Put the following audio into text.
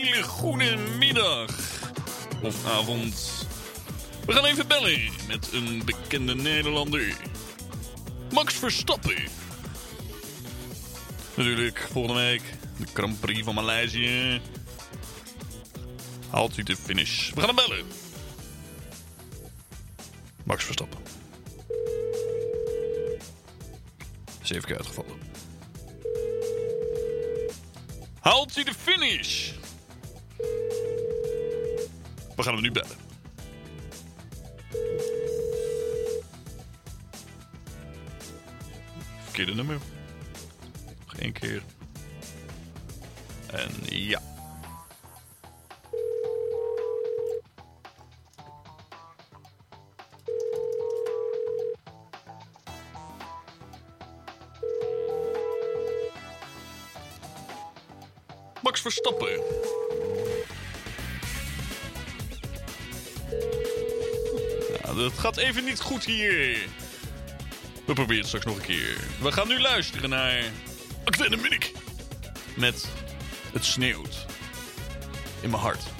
hele goede middag of avond. We gaan even bellen met een bekende Nederlander. Max Verstappen. Natuurlijk, volgende week de Grand Prix van Maleisië. Haalt u de finish. We gaan hem bellen. Max Verstappen. Zeven keer uitgevallen. Haalt u de finish? We gaan hem nu bellen. Verkeerde nummer. Nog één keer. En ja. Max Verstappen. Dat gaat even niet goed hier. We proberen het straks nog een keer. We gaan nu luisteren naar Actene Munich. Met Het sneeuwt in mijn hart.